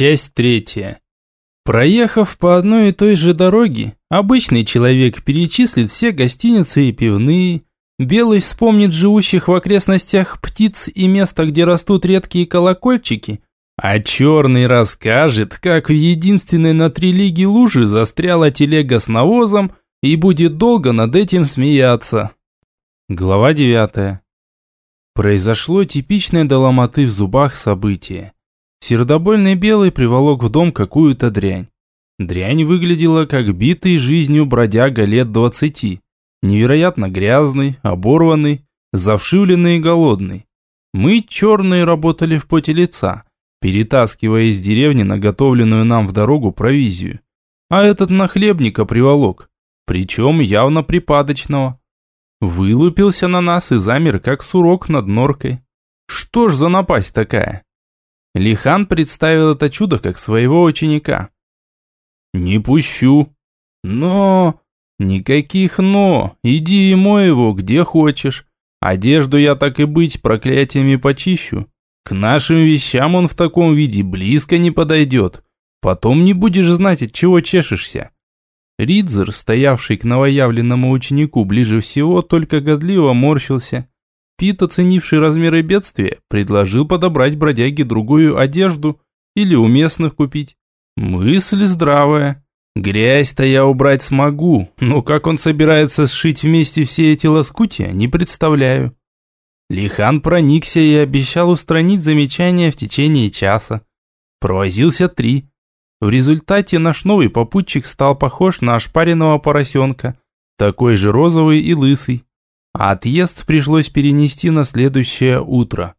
Часть третья. Проехав по одной и той же дороге, обычный человек перечислит все гостиницы и пивные, белый вспомнит живущих в окрестностях птиц и места, где растут редкие колокольчики, а черный расскажет, как в единственной на три лиги лужи застряла телега с навозом и будет долго над этим смеяться. Глава девятая. Произошло типичное до ломоты в зубах событие. Сердобольный белый приволок в дом какую-то дрянь. Дрянь выглядела как битый жизнью бродяга лет двадцати. Невероятно грязный, оборванный, завшивленный и голодный. Мы, черные, работали в поте лица, перетаскивая из деревни наготовленную нам в дорогу провизию. А этот нахлебника приволок, причем явно припадочного. Вылупился на нас и замер, как сурок над норкой. Что ж за напасть такая? Лихан представил это чудо как своего ученика. «Не пущу». «Но...» «Никаких «но». Иди и мой его, где хочешь. Одежду я так и быть проклятиями почищу. К нашим вещам он в таком виде близко не подойдет. Потом не будешь знать, от чего чешешься». Ридзер, стоявший к новоявленному ученику ближе всего, только годливо морщился. Пит, оценивший размеры бедствия, предложил подобрать бродяге другую одежду или у местных купить. Мысль здравая. Грязь-то я убрать смогу, но как он собирается сшить вместе все эти лоскутия, не представляю. Лихан проникся и обещал устранить замечания в течение часа. Провозился три. В результате наш новый попутчик стал похож на ошпаренного поросенка, такой же розовый и лысый а отъезд пришлось перенести на следующее утро.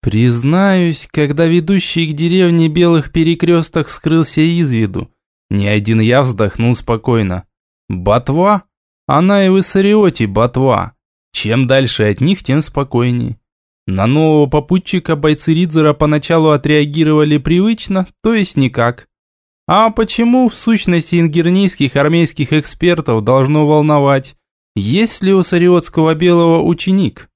Признаюсь, когда ведущий к деревне Белых Перекресток скрылся из виду, ни один я вздохнул спокойно. Ботва? Она и в Иссариоте ботва. Чем дальше от них, тем спокойнее. На нового попутчика бойцы Ридзера поначалу отреагировали привычно, то есть никак. А почему в сущности ингернийских армейских экспертов должно волновать, есть ли у Сариотского Белого ученик?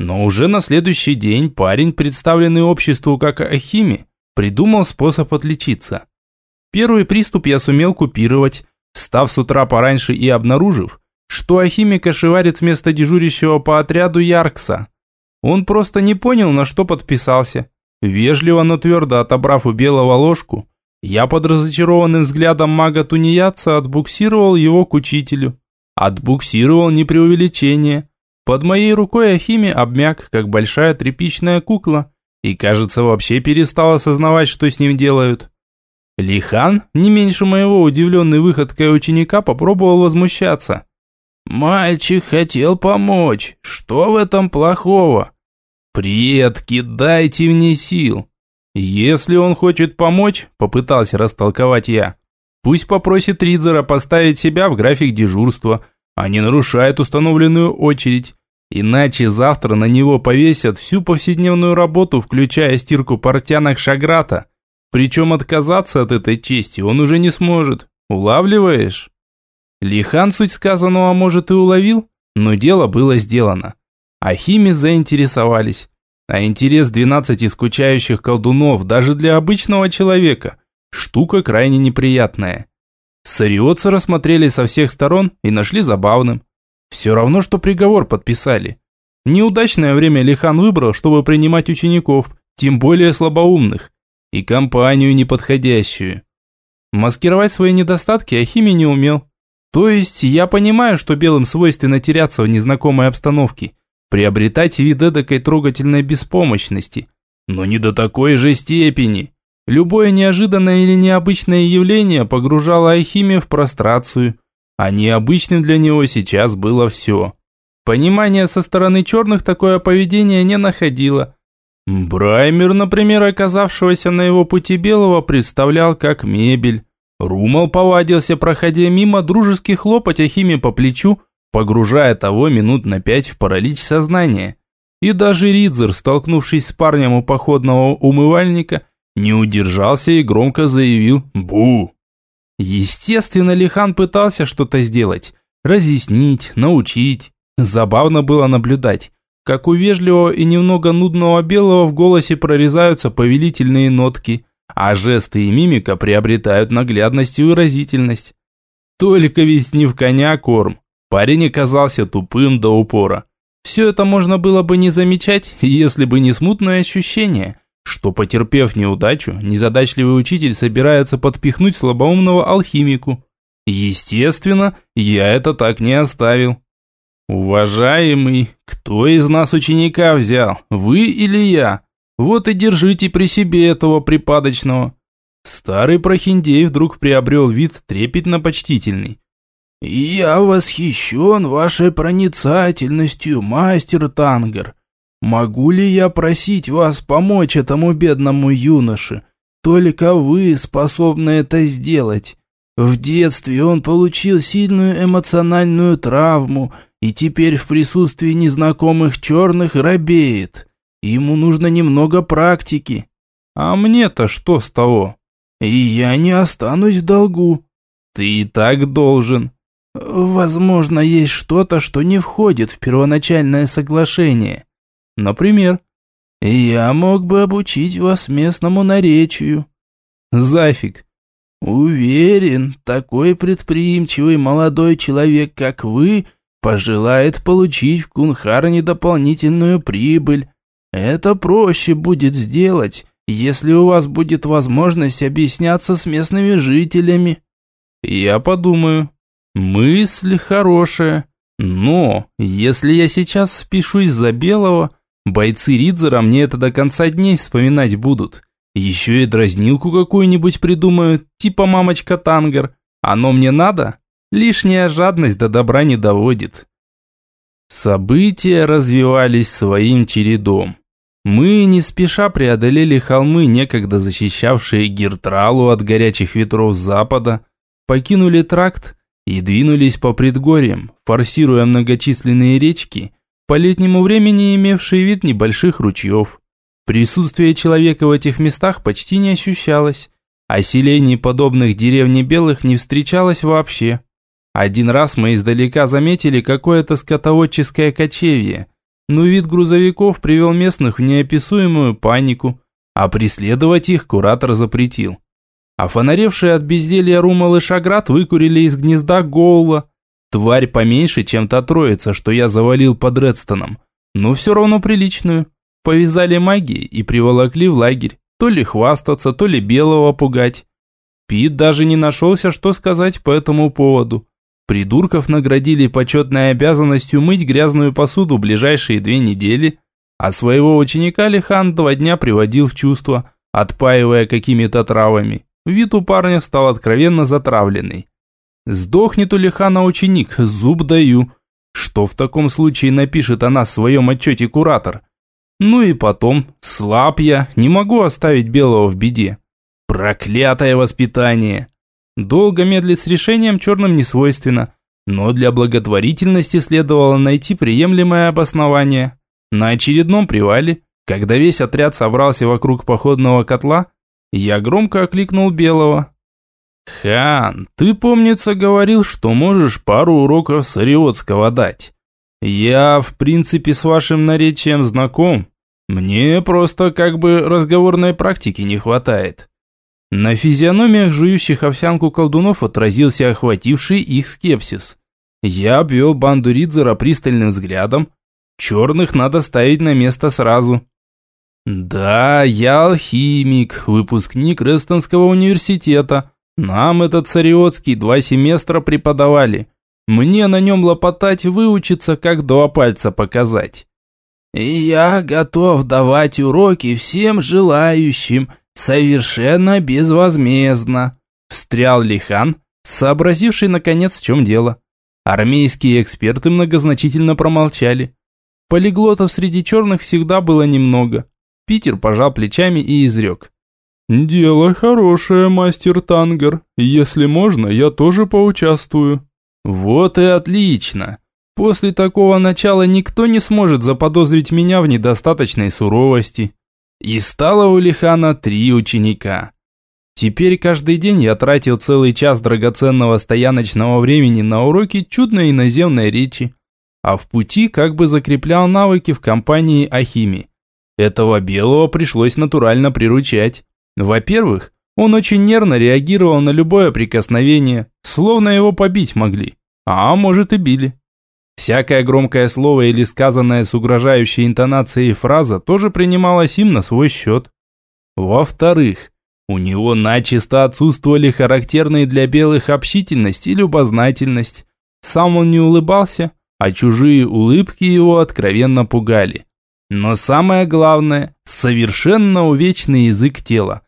Но уже на следующий день парень, представленный обществу как Ахими, придумал способ отличиться. Первый приступ я сумел купировать, встав с утра пораньше и обнаружив, что Ахими кошеварит вместо дежурящего по отряду Яркса. Он просто не понял, на что подписался. Вежливо, но твердо отобрав у Белого ложку, я под разочарованным взглядом мага-тунеядца отбуксировал его к учителю. Отбуксировал не преувеличение. Под моей рукой Ахими обмяк, как большая тряпичная кукла, и, кажется, вообще перестал осознавать, что с ним делают. Лихан, не меньше моего удивленный выходкой ученика, попробовал возмущаться. «Мальчик хотел помочь. Что в этом плохого?» «Предки, дайте мне сил!» «Если он хочет помочь», – попытался растолковать я, Пусть попросит Ридзера поставить себя в график дежурства, а не нарушает установленную очередь. Иначе завтра на него повесят всю повседневную работу, включая стирку портянок Шаграта. Причем отказаться от этой чести он уже не сможет. Улавливаешь? Лихан суть сказанного, может, и уловил, но дело было сделано. Ахими заинтересовались. А интерес 12 скучающих колдунов даже для обычного человека Штука крайне неприятная. Сариотцы рассмотрели со всех сторон и нашли забавным. Все равно, что приговор подписали. Неудачное время Лихан выбрал, чтобы принимать учеников, тем более слабоумных, и компанию неподходящую. Маскировать свои недостатки Ахими не умел. То есть я понимаю, что белым свойственно теряться в незнакомой обстановке, приобретать вид эдакой трогательной беспомощности, но не до такой же степени. Любое неожиданное или необычное явление погружало Айхиме в прострацию, а необычным для него сейчас было все. Понимание со стороны черных такое поведение не находило. Браймер, например, оказавшегося на его пути белого, представлял как мебель. Румал повадился, проходя мимо, дружески хлопать Ахиме по плечу, погружая того минут на пять в паралич сознания. И даже Ридзер, столкнувшись с парнем у походного умывальника, не удержался и громко заявил «Бу!». Естественно, Лихан пытался что-то сделать, разъяснить, научить. Забавно было наблюдать, как у вежливого и немного нудного белого в голосе прорезаются повелительные нотки, а жесты и мимика приобретают наглядность и выразительность. Только ведь не в коня корм. Парень оказался тупым до упора. Все это можно было бы не замечать, если бы не смутное ощущение, что, потерпев неудачу, незадачливый учитель собирается подпихнуть слабоумного алхимику. Естественно, я это так не оставил. «Уважаемый, кто из нас ученика взял, вы или я? Вот и держите при себе этого припадочного». Старый прохиндей вдруг приобрел вид трепетно-почтительный. «Я восхищен вашей проницательностью, мастер Тангер. Могу ли я просить вас помочь этому бедному юноше? Только вы способны это сделать. В детстве он получил сильную эмоциональную травму и теперь в присутствии незнакомых черных робеет. Ему нужно немного практики. А мне-то что с того? И я не останусь в долгу. Ты и так должен. Возможно, есть что-то, что не входит в первоначальное соглашение. Например, я мог бы обучить вас местному наречию. Зафиг. Уверен, такой предприимчивый молодой человек, как вы, пожелает получить в Кунхарне дополнительную прибыль. Это проще будет сделать, если у вас будет возможность объясняться с местными жителями. Я подумаю. Мысль хорошая. Но, если я сейчас спешусь за белого, бойцы Ридзера мне это до конца дней вспоминать будут. Еще и дразнилку какую-нибудь придумают, типа мамочка Тангер. Оно мне надо? Лишняя жадность до добра не доводит. События развивались своим чередом. Мы не спеша преодолели холмы, некогда защищавшие Гиртралу от горячих ветров запада, покинули тракт и двинулись по предгорьям, форсируя многочисленные речки, по летнему времени имевшие вид небольших ручьев. Присутствие человека в этих местах почти не ощущалось, а подобных деревне белых не встречалось вообще. Один раз мы издалека заметили какое-то скотоводческое кочевье, но вид грузовиков привел местных в неописуемую панику, а преследовать их куратор запретил. А фонаревшие от безделья Румал и Шаград выкурили из гнезда Гоула. Тварь поменьше, чем та троица, что я завалил под Редстоном, но все равно приличную. Повязали магией и приволокли в лагерь, то ли хвастаться, то ли белого пугать. Пит даже не нашелся, что сказать по этому поводу. Придурков наградили почетной обязанностью мыть грязную посуду ближайшие две недели, а своего ученика Лихан два дня приводил в чувство, отпаивая какими-то травами. Вид у парня стал откровенно затравленный. Сдохнет у Лихана ученик, зуб даю. Что в таком случае напишет о нас в своем отчете куратор? Ну и потом, слаб я, не могу оставить Белого в беде. Проклятое воспитание! Долго медлить с решением черным не свойственно, но для благотворительности следовало найти приемлемое обоснование. На очередном привале, когда весь отряд собрался вокруг походного котла, я громко окликнул Белого. «Хан, ты, помнится, говорил, что можешь пару уроков сариотского дать. Я, в принципе, с вашим наречием знаком. Мне просто как бы разговорной практики не хватает. На физиономиях жующих овсянку колдунов отразился охвативший их скепсис. Я обвел банду Ридзера пристальным взглядом. Черных надо ставить на место сразу. Да, я алхимик, выпускник Рестонского университета. Нам этот цариотский два семестра преподавали. Мне на нем лопотать выучиться, как два пальца показать. «Я готов давать уроки всем желающим, совершенно безвозмездно», встрял Лихан, сообразивший наконец в чем дело. Армейские эксперты многозначительно промолчали. Полиглотов среди черных всегда было немного. Питер пожал плечами и изрек. «Дело хорошее, мастер Тангер. Если можно, я тоже поучаствую». «Вот и отлично. После такого начала никто не сможет заподозрить меня в недостаточной суровости. И стало у Лихана три ученика. Теперь каждый день я тратил целый час драгоценного стояночного времени на уроки чудной иноземной речи, а в пути как бы закреплял навыки в компании Ахими. Этого белого пришлось натурально приручать. Во-первых, он очень нервно реагировал на любое прикосновение, словно его побить могли, а может и били. Всякое громкое слово или сказанное с угрожающей интонацией фраза тоже принималась им на свой счет. Во-вторых, у него начисто отсутствовали характерные для белых общительность и любознательность. Сам он не улыбался, а чужие улыбки его откровенно пугали. Но самое главное – совершенно увечный язык тела.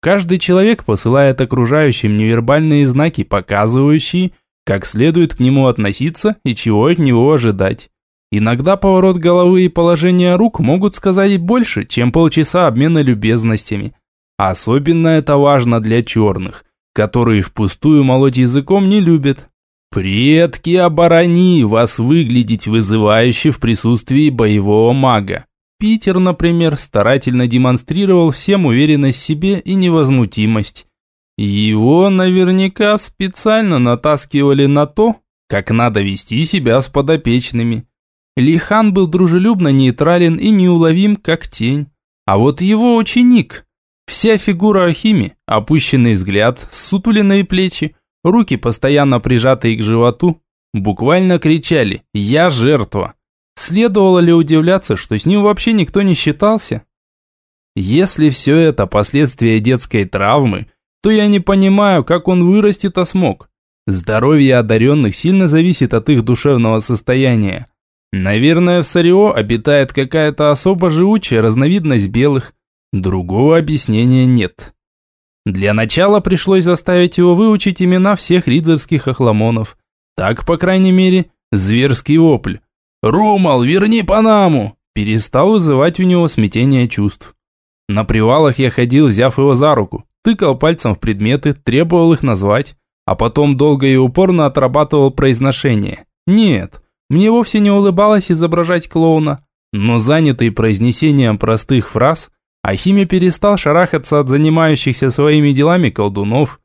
Каждый человек посылает окружающим невербальные знаки, показывающие – как следует к нему относиться и чего от него ожидать. Иногда поворот головы и положение рук могут сказать больше, чем полчаса обмена любезностями. Особенно это важно для черных, которые впустую молоть языком не любят. Предки оборони вас выглядеть вызывающе в присутствии боевого мага. Питер, например, старательно демонстрировал всем уверенность в себе и невозмутимость. Его наверняка специально натаскивали на то, как надо вести себя с подопечными. Лихан был дружелюбно нейтрален и неуловим, как тень. А вот его ученик, вся фигура Ахими, опущенный взгляд, сутуленные плечи, руки постоянно прижатые к животу, буквально кричали «Я жертва!». Следовало ли удивляться, что с ним вообще никто не считался? Если все это последствия детской травмы – то я не понимаю, как он вырастет, а смог. Здоровье одаренных сильно зависит от их душевного состояния. Наверное, в Сарио обитает какая-то особо живучая разновидность белых. Другого объяснения нет. Для начала пришлось заставить его выучить имена всех ридзерских охламонов. Так, по крайней мере, зверский вопль. «Румал, верни Панаму!» перестал вызывать у него смятение чувств. На привалах я ходил, взяв его за руку тыкал пальцем в предметы, требовал их назвать, а потом долго и упорно отрабатывал произношение. Нет, мне вовсе не улыбалось изображать клоуна, но занятый произнесением простых фраз, Ахиме перестал шарахаться от занимающихся своими делами колдунов.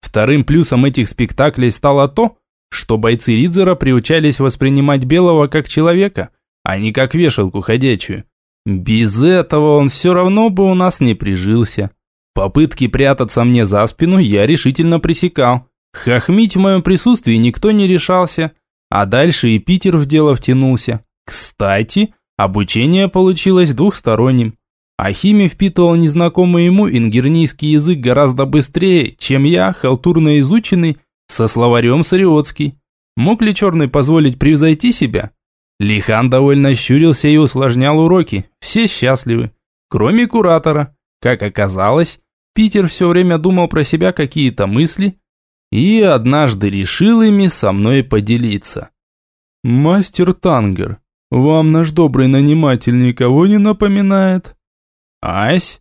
Вторым плюсом этих спектаклей стало то, что бойцы Ридзера приучались воспринимать Белого как человека, а не как вешалку ходячую. Без этого он все равно бы у нас не прижился. Попытки прятаться мне за спину я решительно пресекал. Хохмить в моем присутствии никто не решался, а дальше и Питер в дело втянулся. Кстати, обучение получилось двухсторонним. Ахими впитывал незнакомый ему ингернийский язык гораздо быстрее, чем я, халтурно изученный, со словарем сариотский. Мог ли черный позволить превзойти себя? Лихан довольно щурился и усложнял уроки, все счастливы, кроме куратора. Как оказалось, Питер все время думал про себя какие-то мысли и однажды решил ими со мной поделиться. «Мастер Тангер, вам наш добрый наниматель никого не напоминает?» «Ась?»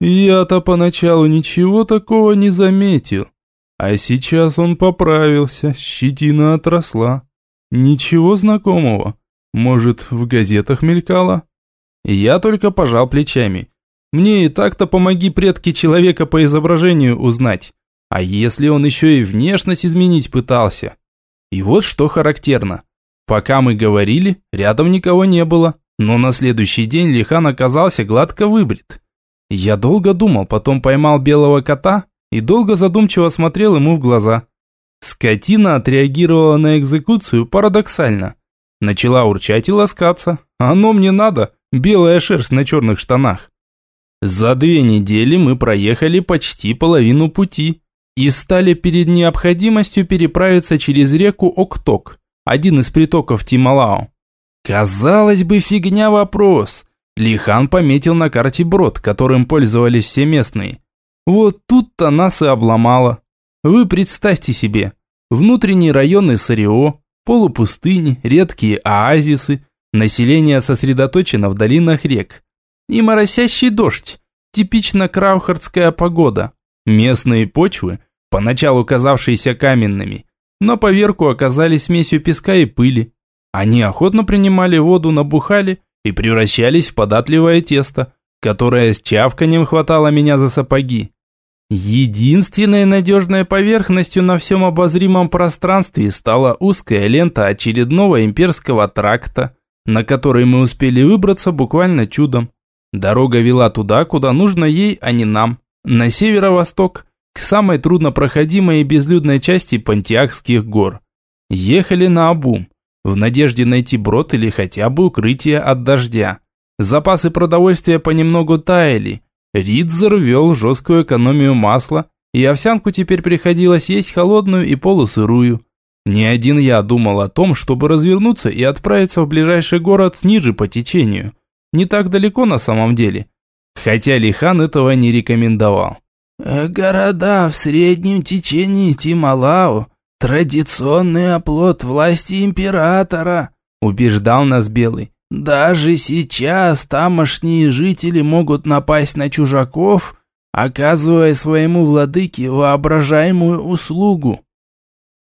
«Я-то поначалу ничего такого не заметил, а сейчас он поправился, щетина отросла. Ничего знакомого? Может, в газетах мелькало?» Я только пожал плечами. Мне и так-то помоги предки человека по изображению узнать. А если он еще и внешность изменить пытался? И вот что характерно. Пока мы говорили, рядом никого не было, но на следующий день Лихан оказался гладко выбрит. Я долго думал, потом поймал белого кота и долго задумчиво смотрел ему в глаза. Скотина отреагировала на экзекуцию парадоксально. Начала урчать и ласкаться. Оно мне надо, белая шерсть на черных штанах. За две недели мы проехали почти половину пути и стали перед необходимостью переправиться через реку Окток, один из притоков Тималао. Казалось бы, фигня вопрос. Лихан пометил на карте брод, которым пользовались все местные. Вот тут-то нас и обломало. Вы представьте себе, внутренние районы Сарио, полупустыни, редкие оазисы, население сосредоточено в долинах рек и моросящий дождь. Типично краухардская погода. Местные почвы, поначалу казавшиеся каменными, но поверху оказались смесью песка и пыли. Они охотно принимали воду, набухали и превращались в податливое тесто, которое с чавканием хватало меня за сапоги. Единственной надежной поверхностью на всем обозримом пространстве стала узкая лента очередного имперского тракта, на который мы успели выбраться буквально чудом. Дорога вела туда, куда нужно ей, а не нам. на северо-восток, к самой труднопроходимой и безлюдной части Пантиакских гор. Ехали на обум, в надежде найти брод или хотя бы укрытие от дождя. Запасы продовольствия понемногу таяли. Ридзер вел жесткую экономию масла, и овсянку теперь приходилось есть холодную и полусырую. Не один я думал о том, чтобы развернуться и отправиться в ближайший город ниже по течению. Не так далеко на самом деле. Хотя Лихан этого не рекомендовал. Э, «Города в среднем течении Тималао – традиционный оплот власти императора», – убеждал нас Белый. «Даже сейчас тамошние жители могут напасть на чужаков, оказывая своему владыке воображаемую услугу».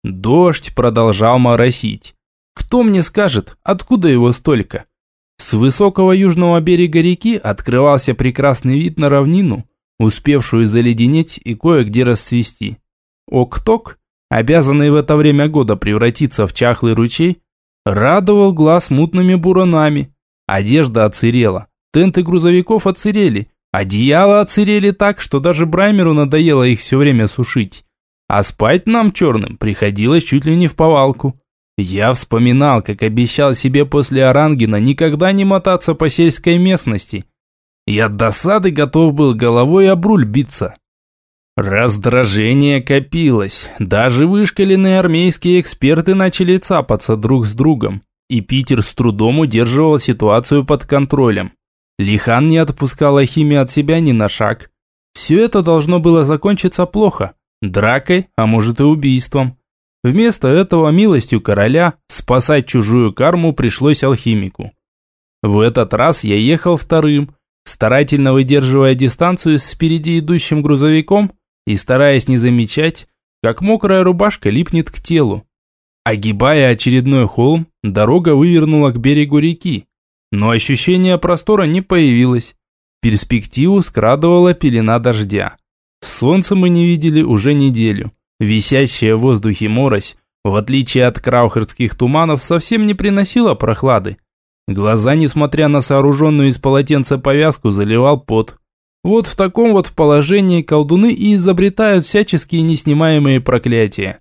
Дождь продолжал моросить. Кто мне скажет, откуда его столько? С высокого южного берега реки открывался прекрасный вид на равнину, успевшую заледенеть и кое-где расцвести. Окток, обязанный в это время года превратиться в чахлый ручей, радовал глаз мутными буронами. Одежда отсырела, тенты грузовиков отсырели, одеяла отсырели так, что даже Браймеру надоело их все время сушить. А спать нам, черным, приходилось чуть ли не в повалку. Я вспоминал, как обещал себе после Орангена никогда не мотаться по сельской местности – и от досады готов был головой об руль биться. Раздражение копилось. Даже вышкаленные армейские эксперты начали цапаться друг с другом. И Питер с трудом удерживал ситуацию под контролем. Лихан не отпускал Ахими от себя ни на шаг. Все это должно было закончиться плохо. Дракой, а может и убийством. Вместо этого милостью короля спасать чужую карму пришлось алхимику. В этот раз я ехал вторым, старательно выдерживая дистанцию с впереди идущим грузовиком и стараясь не замечать, как мокрая рубашка липнет к телу. Огибая очередной холм, дорога вывернула к берегу реки, но ощущение простора не появилось. Перспективу скрадывала пелена дождя. Солнце мы не видели уже неделю. Висящая в воздухе морось, в отличие от краухерских туманов, совсем не приносила прохлады. Глаза, несмотря на сооруженную из полотенца повязку, заливал пот. Вот в таком вот положении колдуны и изобретают всяческие неснимаемые проклятия.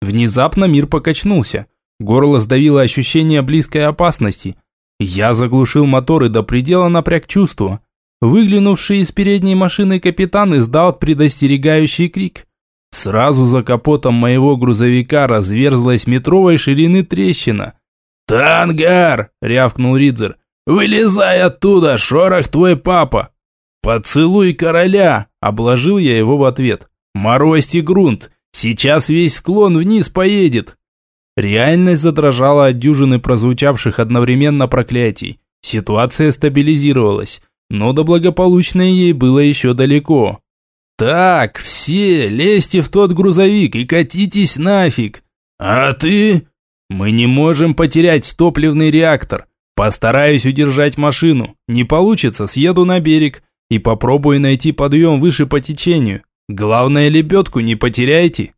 Внезапно мир покачнулся. Горло сдавило ощущение близкой опасности. Я заглушил моторы до предела напряг чувства. Выглянувший из передней машины капитан издал предостерегающий крик. Сразу за капотом моего грузовика разверзлась метровой ширины трещина – «Тангар!» – рявкнул Ридзер. «Вылезай оттуда, шорох твой папа!» «Поцелуй короля!» – обложил я его в ответ. «Морозьте грунт! Сейчас весь склон вниз поедет!» Реальность задрожала от дюжины прозвучавших одновременно проклятий. Ситуация стабилизировалась, но до благополучной ей было еще далеко. «Так, все, лезьте в тот грузовик и катитесь нафиг!» «А ты?» Мы не можем потерять топливный реактор. Постараюсь удержать машину. Не получится, съеду на берег и попробую найти подъем выше по течению. Главное, лебедку не потеряйте.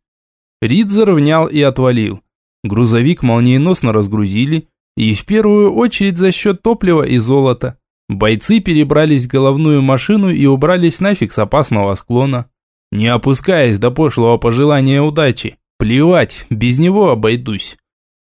Ридзер внял и отвалил. Грузовик молниеносно разгрузили, и в первую очередь за счет топлива и золота. Бойцы перебрались в головную машину и убрались нафиг с опасного склона. Не опускаясь до пошлого пожелания удачи. Плевать, без него обойдусь.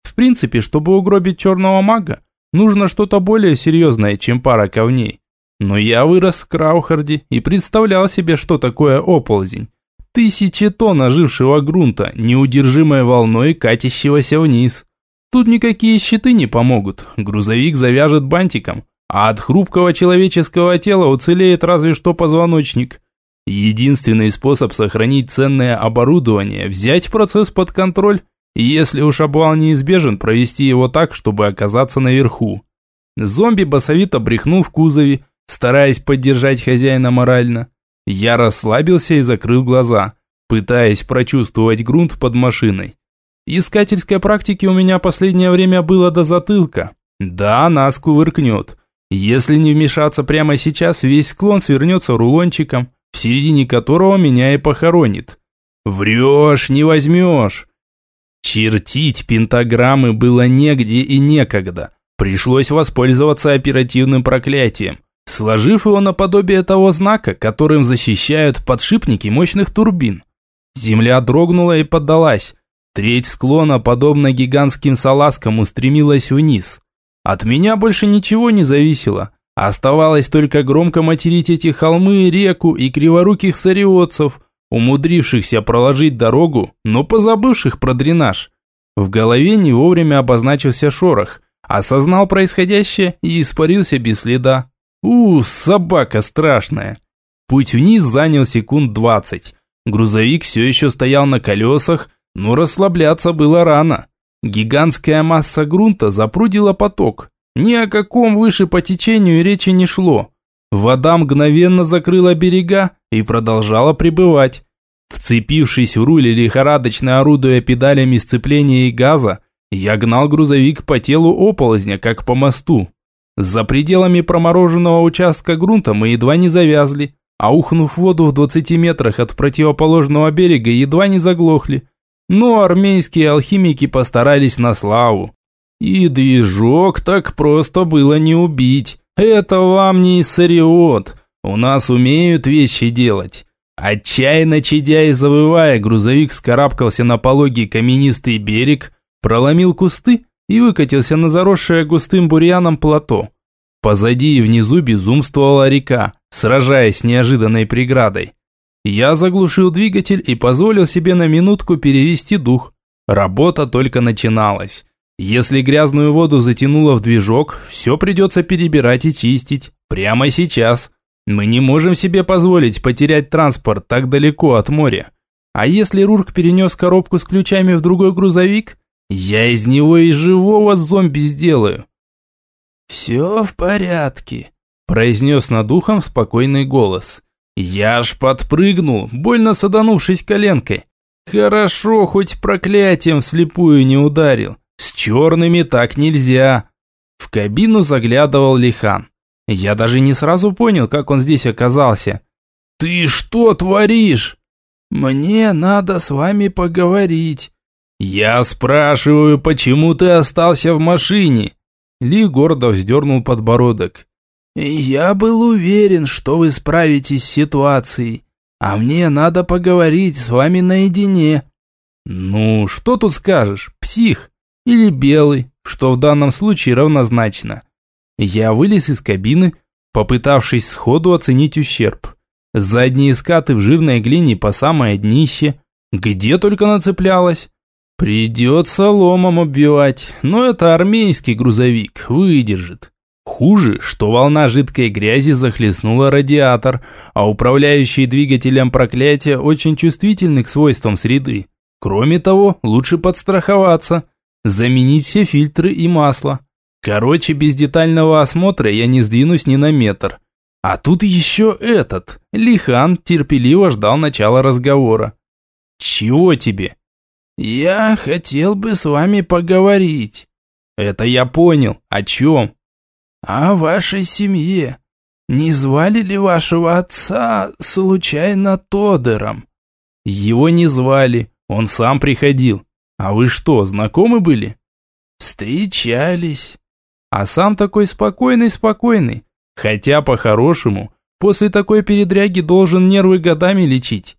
В принципе, чтобы угробить черного мага, нужно что-то более серьезное, чем пара ковней. Но я вырос в Краухарде и представлял себе, что такое оползень. Тысячи тонн ожившего грунта, неудержимой волной катящегося вниз. Тут никакие щиты не помогут, грузовик завяжет бантиком, а от хрупкого человеческого тела уцелеет разве что позвоночник. Единственный способ сохранить ценное оборудование – взять процесс под контроль и если уж обвал неизбежен, провести его так, чтобы оказаться наверху. Зомби басовито брехнул в кузове, стараясь поддержать хозяина морально. Я расслабился и закрыл глаза, пытаясь прочувствовать грунт под машиной. Искательской практики у меня последнее время было до затылка. Да, нас кувыркнет. Если не вмешаться прямо сейчас, весь склон свернется рулончиком, в середине которого меня и похоронит. Врешь, не возьмешь. Чертить пентаграммы было негде и некогда. Пришлось воспользоваться оперативным проклятием. Сложив его наподобие того знака, которым защищают подшипники мощных турбин. Земля дрогнула и поддалась. Треть склона, подобно гигантским салазкам, устремилась вниз. От меня больше ничего не зависело. Оставалось только громко материть эти холмы, реку и криворуких сариотцев, умудрившихся проложить дорогу, но позабывших про дренаж. В голове не вовремя обозначился шорох, осознал происходящее и испарился без следа. У, собака страшная. Путь вниз занял секунд двадцать. Грузовик все еще стоял на колесах, но расслабляться было рано. Гигантская масса грунта запрудила поток. Ни о каком выше по течению речи не шло. Вода мгновенно закрыла берега и продолжала пребывать. Вцепившись в руль лихорадочно орудуя педалями сцепления и газа, я гнал грузовик по телу оползня, как по мосту. За пределами промороженного участка грунта мы едва не завязли, а ухнув в воду в 20 метрах от противоположного берега, едва не заглохли. Но армейские алхимики постарались на славу. И движок так просто было не убить. Это вам не Иссариот. У нас умеют вещи делать. Отчаянно чадя и завывая, грузовик скарабкался на пологий каменистый берег, проломил кусты и выкатился на заросшее густым бурьяном плато. Позади и внизу безумствовала река, сражаясь с неожиданной преградой. Я заглушил двигатель и позволил себе на минутку перевести дух. Работа только начиналась. Если грязную воду затянуло в движок, все придется перебирать и чистить. Прямо сейчас. Мы не можем себе позволить потерять транспорт так далеко от моря. А если Рурк перенес коробку с ключами в другой грузовик, я из него и живого зомби сделаю. «Все в порядке», – произнес над ухом спокойный голос. Я аж подпрыгнул, больно саданувшись коленкой. Хорошо, хоть проклятием вслепую не ударил. С черными так нельзя. В кабину заглядывал Лихан. Я даже не сразу понял, как он здесь оказался. «Ты что творишь?» «Мне надо с вами поговорить». «Я спрашиваю, почему ты остался в машине?» Ли гордо вздернул подбородок. «Я был уверен, что вы справитесь с ситуацией, а мне надо поговорить с вами наедине». «Ну, что тут скажешь, псих? Или белый, что в данном случае равнозначно?» Я вылез из кабины, попытавшись сходу оценить ущерб. Задние скаты в жирной глине по самое днище. Где только нацеплялась. Придется ломом оббивать, но это армейский грузовик, выдержит. Хуже, что волна жидкой грязи захлестнула радиатор, а управляющие двигателем проклятия очень чувствительны к свойствам среды. Кроме того, лучше подстраховаться, заменить все фильтры и масло. Короче, без детального осмотра я не сдвинусь ни на метр. А тут еще этот. Лихан терпеливо ждал начала разговора. «Чего тебе?» «Я хотел бы с вами поговорить». «Это я понял. О чем?» «О вашей семье. Не звали ли вашего отца случайно Тодером?» «Его не звали. Он сам приходил. А вы что, знакомы были?» «Встречались». А сам такой спокойный-спокойный. Хотя, по-хорошему, после такой передряги должен нервы годами лечить.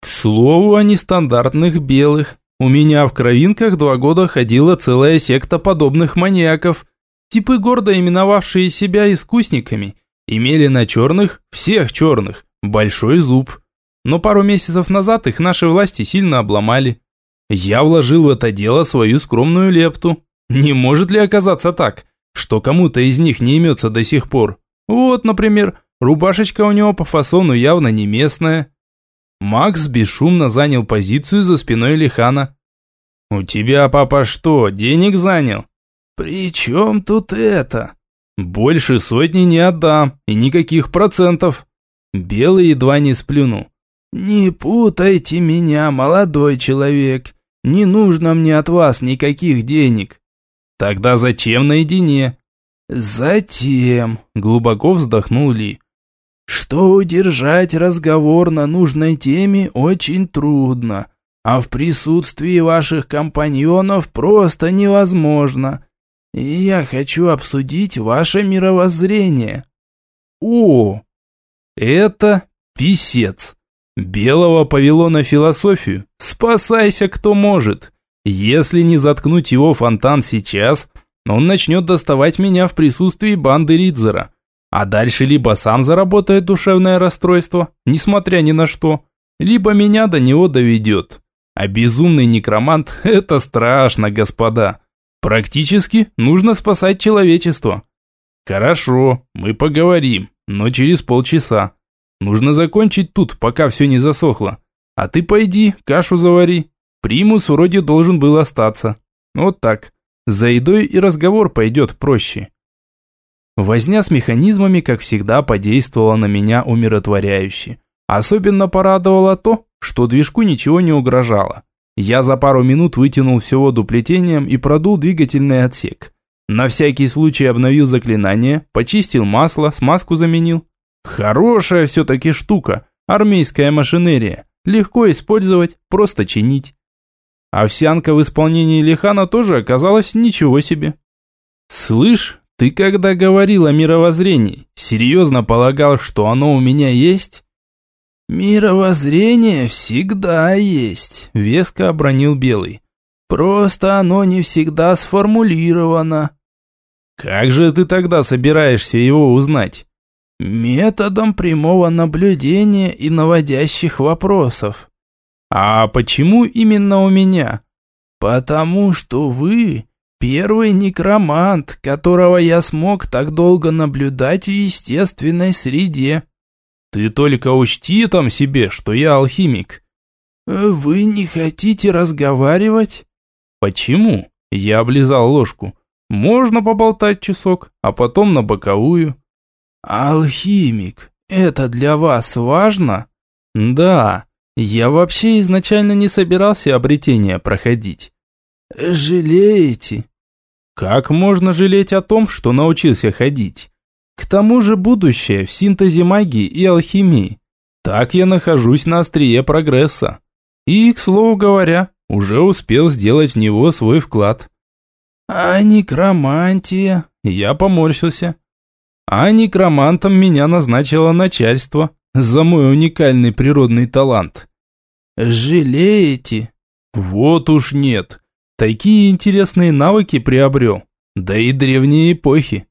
К слову о нестандартных белых. У меня в кровинках два года ходила целая секта подобных маньяков. Типы, гордо именовавшие себя искусниками, имели на черных, всех черных, большой зуб. Но пару месяцев назад их наши власти сильно обломали. Я вложил в это дело свою скромную лепту. Не может ли оказаться так, что кому-то из них не имется до сих пор. Вот, например, рубашечка у него по фасону явно не местная. Макс бесшумно занял позицию за спиной Лихана. «У тебя, папа, что, денег занял?» «При чем тут это?» «Больше сотни не отдам, и никаких процентов». Белый едва не сплюнул. «Не путайте меня, молодой человек. Не нужно мне от вас никаких денег. Тогда зачем наедине? Затем, глубоко вздохнул Ли, что удержать разговор на нужной теме очень трудно, а в присутствии ваших компаньонов просто невозможно. И я хочу обсудить ваше мировоззрение. О, это писец. Белого повело на философию. Спасайся, кто может. Если не заткнуть его фонтан сейчас, он начнет доставать меня в присутствии банды Ридзера. А дальше либо сам заработает душевное расстройство, несмотря ни на что, либо меня до него доведет. А безумный некромант – это страшно, господа. Практически нужно спасать человечество. Хорошо, мы поговорим, но через полчаса. Нужно закончить тут, пока все не засохло. А ты пойди, кашу завари. Примус вроде должен был остаться. Вот так. За едой и разговор пойдет проще. Возня с механизмами, как всегда, подействовала на меня умиротворяюще. Особенно порадовало то, что движку ничего не угрожало. Я за пару минут вытянул все воду плетением и продул двигательный отсек. На всякий случай обновил заклинание, почистил масло, смазку заменил. Хорошая все-таки штука, армейская машинерия. Легко использовать, просто чинить. Овсянка в исполнении Лихана тоже оказалась ничего себе. «Слышь, ты когда говорил о мировоззрении, серьезно полагал, что оно у меня есть?» «Мировоззрение всегда есть», – веско обронил Белый. «Просто оно не всегда сформулировано». «Как же ты тогда собираешься его узнать?» «Методом прямого наблюдения и наводящих вопросов». «А почему именно у меня?» «Потому что вы Первый некромант, которого я смог так долго наблюдать в естественной среде. Ты только учти там себе, что я алхимик. Вы не хотите разговаривать? Почему? Я облизал ложку. Можно поболтать часок, а потом на боковую. Алхимик, это для вас важно? Да, я вообще изначально не собирался обретение проходить. «Жалеете?» «Как можно жалеть о том, что научился ходить? К тому же будущее в синтезе магии и алхимии. Так я нахожусь на острие прогресса. И, к слову говоря, уже успел сделать в него свой вклад». «А некромантия?» Я поморщился. «А некромантом меня назначило начальство за мой уникальный природный талант». «Жалеете?» «Вот уж нет. Такие интересные навыки приобрел. Да и древние эпохи.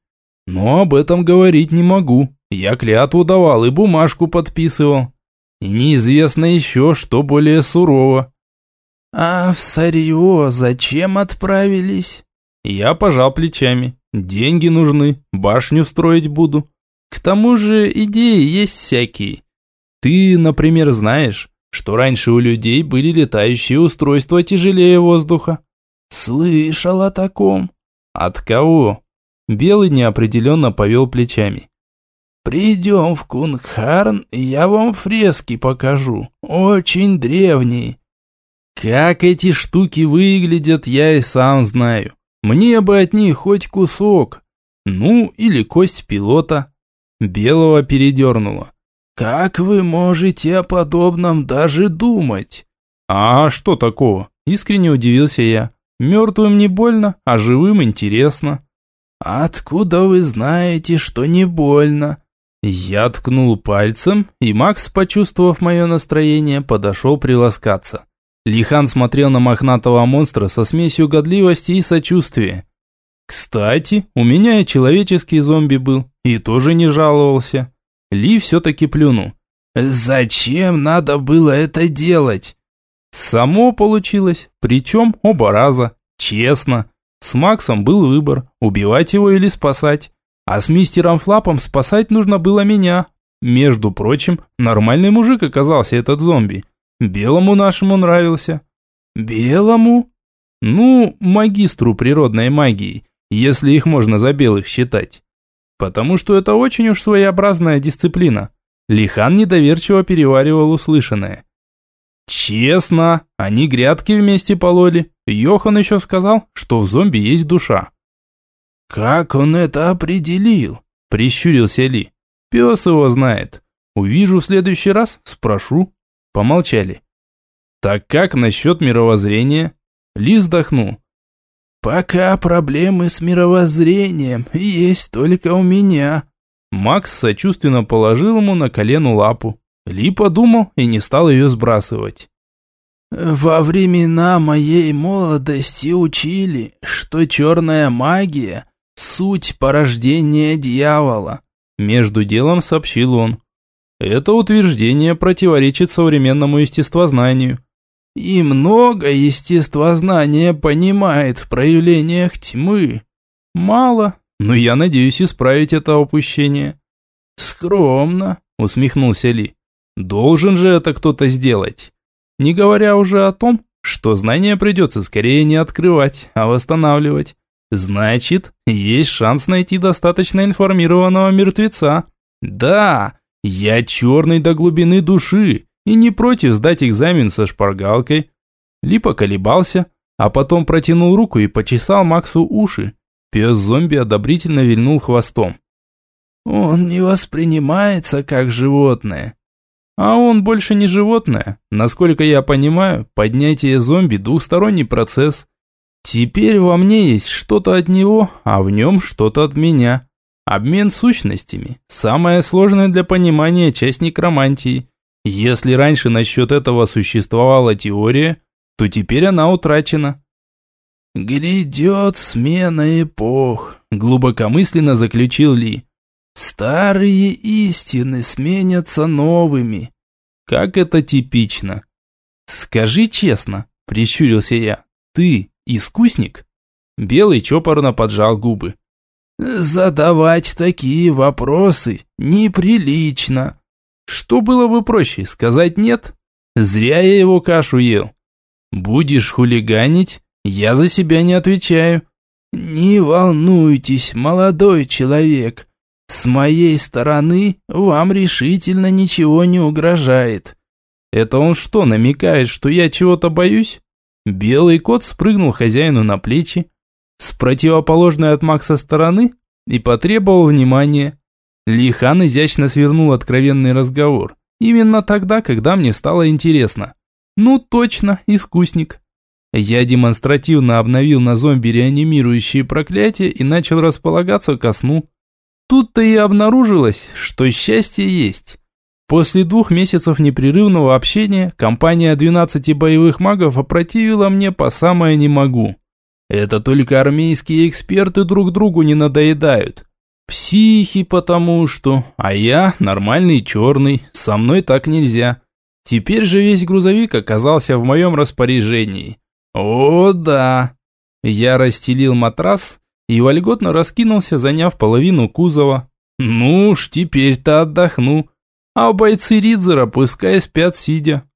Но об этом говорить не могу. Я клятву давал и бумажку подписывал. И неизвестно еще, что более сурово. А в Сарье зачем отправились? Я пожал плечами. Деньги нужны, башню строить буду. К тому же идеи есть всякие. Ты, например, знаешь, что раньше у людей были летающие устройства тяжелее воздуха. «Слышал о таком». «От кого?» Белый неопределенно повел плечами. «Придем в Кунгхарн, я вам фрески покажу. Очень древние». «Как эти штуки выглядят, я и сам знаю. Мне бы от них хоть кусок. Ну, или кость пилота». Белого передернуло. «Как вы можете о подобном даже думать?» «А что такого?» Искренне удивился я. Мертвым не больно, а живым интересно. Откуда вы знаете, что не больно? Я ткнул пальцем, и Макс, почувствовав мое настроение, подошел приласкаться. Лихан смотрел на мохнатого монстра со смесью годливости и сочувствия. Кстати, у меня и человеческий зомби был, и тоже не жаловался. Ли все-таки плюнул. «Зачем надо было это делать?» Само получилось, причем оба раза, честно. С Максом был выбор, убивать его или спасать. А с мистером Флапом спасать нужно было меня. Между прочим, нормальный мужик оказался этот зомби. Белому нашему нравился. Белому? Ну, магистру природной магии, если их можно за белых считать. Потому что это очень уж своеобразная дисциплина. Лихан недоверчиво переваривал услышанное. Честно, они грядки вместе пололи. Йохан еще сказал, что в зомби есть душа. Как он это определил? Прищурился Ли. Пес его знает. Увижу в следующий раз, спрошу. Помолчали. Так как насчет мировоззрения? Ли вздохнул. Пока проблемы с мировоззрением есть только у меня. Макс сочувственно положил ему на колено лапу. Ли подумал и не стал ее сбрасывать. «Во времена моей молодости учили, что черная магия – суть порождения дьявола», – между делом сообщил он. Это утверждение противоречит современному естествознанию. И много естествознания понимает в проявлениях тьмы. Мало, но я надеюсь исправить это упущение. Скромно, усмехнулся Ли. Должен же это кто-то сделать. Не говоря уже о том, что знания придется скорее не открывать, а восстанавливать. Значит, есть шанс найти достаточно информированного мертвеца. Да, я черный до глубины души и не против сдать экзамен со шпаргалкой. Ли поколебался, а потом протянул руку и почесал Максу уши. Пес-зомби одобрительно вильнул хвостом. «Он не воспринимается как животное». «А он больше не животное. Насколько я понимаю, поднятие зомби – двухсторонний процесс. Теперь во мне есть что-то от него, а в нем что-то от меня. Обмен сущностями – самая сложная для понимания часть некромантии. Если раньше насчет этого существовала теория, то теперь она утрачена. «Грядет смена эпох», – глубокомысленно заключил Ли. «Старые истины сменятся новыми». Как это типично. «Скажи честно», – прищурился я, – «ты искусник?» Белый чопорно поджал губы. Задавать такие вопросы неприлично. Что было бы проще, сказать нет? Зря я его кашу ел. Будешь хулиганить, я за себя не отвечаю. Не волнуйтесь, молодой человек. С моей стороны вам решительно ничего не угрожает. Это он что, намекает, что я чего-то боюсь? Белый кот спрыгнул хозяину на плечи, с противоположной от Макса стороны и потребовал внимания. Лихан изящно свернул откровенный разговор. Именно тогда, когда мне стало интересно. Ну точно, искусник. Я демонстративно обновил на зомби реанимирующие проклятия и начал располагаться ко сну. Тут-то и обнаружилось, что счастье есть. После двух месяцев непрерывного общения компания 12 боевых магов опротивила мне по самое не могу. Это только армейские эксперты друг другу не надоедают. Психи потому что, а я нормальный черный, со мной так нельзя. Теперь же весь грузовик оказался в моем распоряжении. О, да. Я расстелил матрас и вольготно раскинулся, заняв половину кузова. Ну уж теперь-то отдохну. А бойцы Ридзера пускай спят сидя.